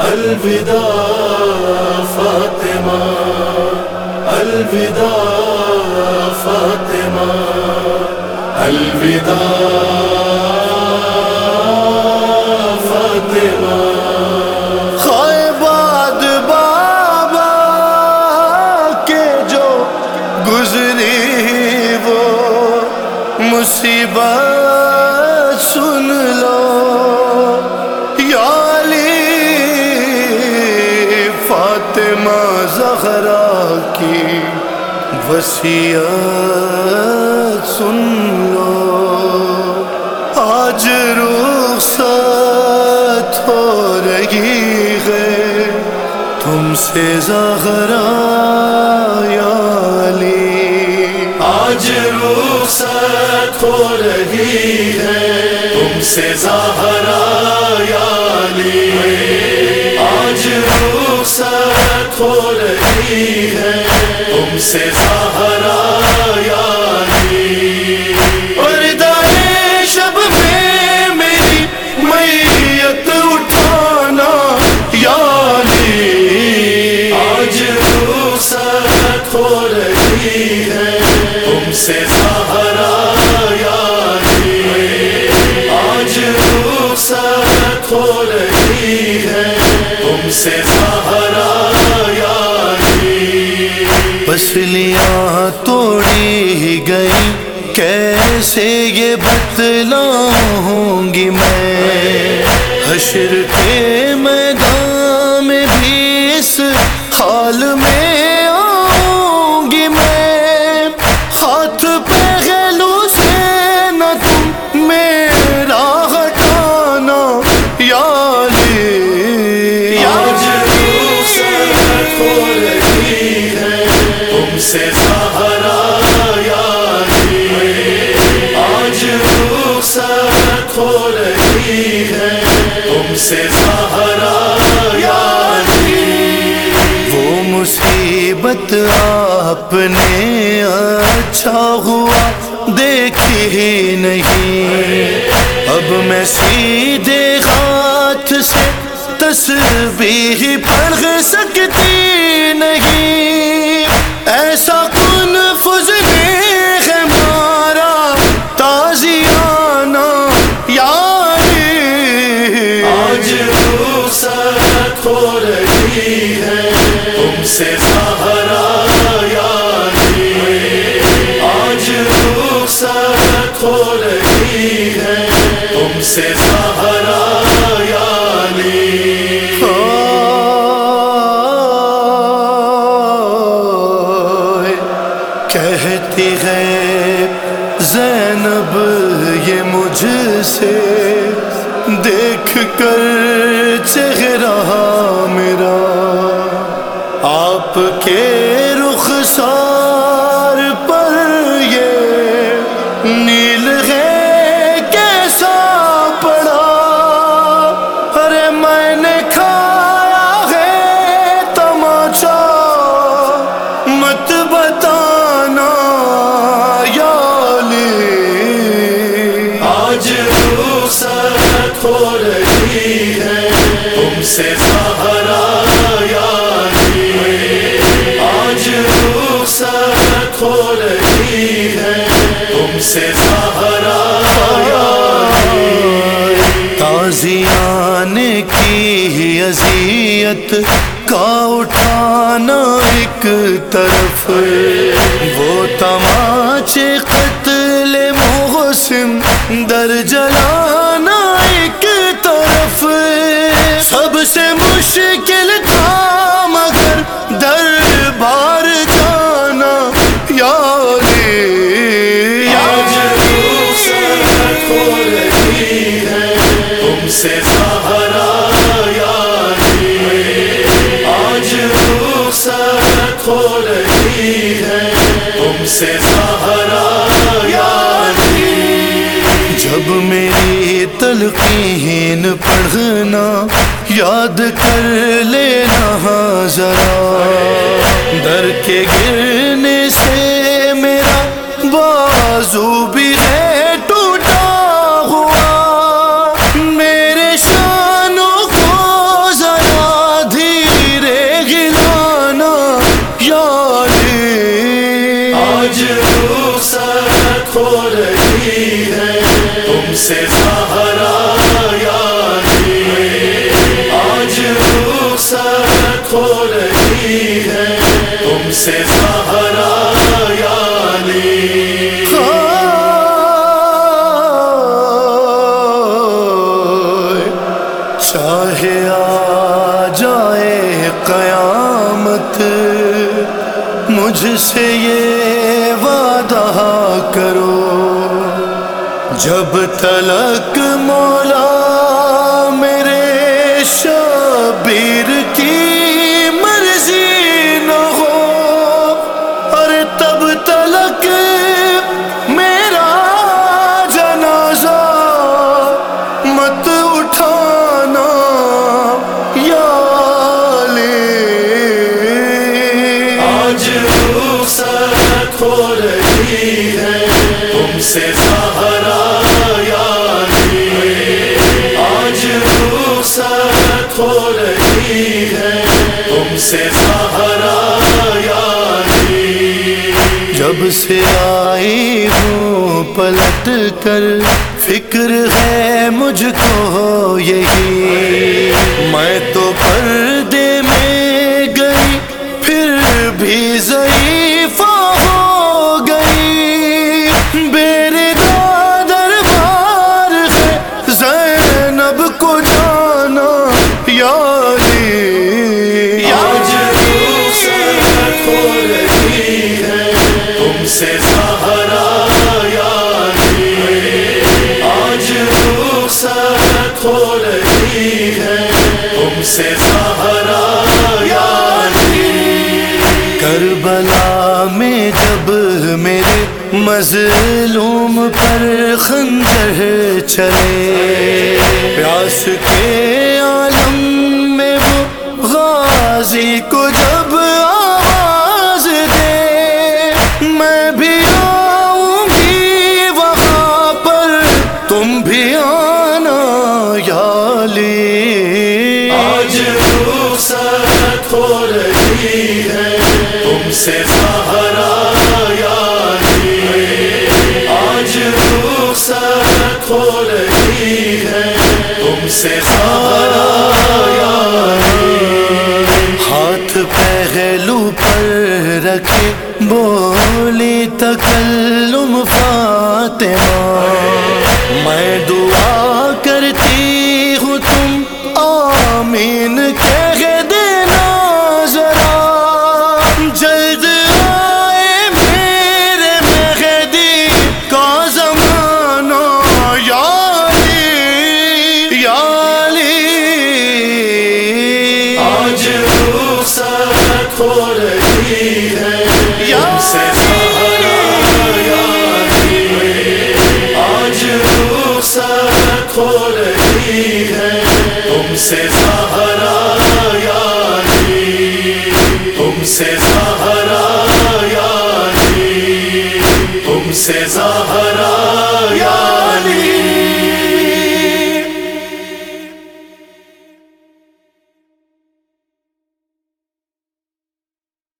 الوداع فاطمہ الوداع فاطمہ الوداع فاطمہ۔ فاطمہ زہرا کی وسیعت سن لو۔ آج رخصت ہو رہی ہے تم سے زہرا یا علی۔ آج رخصت ہو رہی ہے تم سے زہرا یا علی۔ آج رخصت ہو رہی ہے۔ تم سے زہرا یا اور دائیں شب میں میری میت اٹھانا یا آج رخصت ہو رہی ہے۔ تم سے زہرا سے پسلیاں توڑی گئی، کیسے یہ بتلا ہوں گی میں؟ حشر کے میدان میں بھی اس رہی ہے۔ تم سے زہرا یا وہ مصیبت آپ نے اچھا ہوا دیکھی ہی نہیں۔ اب میں سیدھے ہاتھ سے تصویر پڑھ سکتی رہی ہے تم سے زہرا یا آج رخصت ہو رہی ہے۔ تم سے زہرا یا کہتی ہے زینب، یہ مجھ سے دیکھ کر آپ کے رخسار پر یہ نیل ہے کیسا پڑا؟ ارے میں نے کھایا ہے تماچا مت بتانا یا آج رخصت ہو رہی ہے، تم سے ہو رہی ہے تم سے زہرا یا علی تازیان کی اذیت کا اٹھانا ایک طرف۔ وہ تماچے قتل محسن در جلانا سے زہرا یا علی آج رخصت ہو رہی ہے۔ تم سے زہرا یا جب میری تلقین پڑھنا یاد کر لینا ذرا، در کے گرنے سے میرا بازو بھی رخصت ہو رہی ہے تم سے زہرا یعنی چاہے آ جائے قیامت مجھ سے یہ وعدہ کرو جب تلک مولا آج رخصت ہو رہی ہے تم سے زہرا یعنی آج رخصت ہو رہی ہے تم سے زہرا یعنی جب سے آئی ہوں پلٹ کر، فکر ہے مجھ کو یہی۔ میں تو مظلوم پر خنجر چلے۔ پیاس کے عالم میں وہ غازی کو جب آواز دے، میں بھی آؤں گی وہاں پر، تم بھی آنا تم سے زہرا ہاتھ پہلو پر رکھے، بولی تکلم فاطمہ۔ میں دعا کرتی ہوں تم آمین۔ ہو رہی ہے تم سے زہرا آج رخصت ہو رہی ہے تم سے زہرا یعنی تم سے زہرا یعنی تم سے زہرا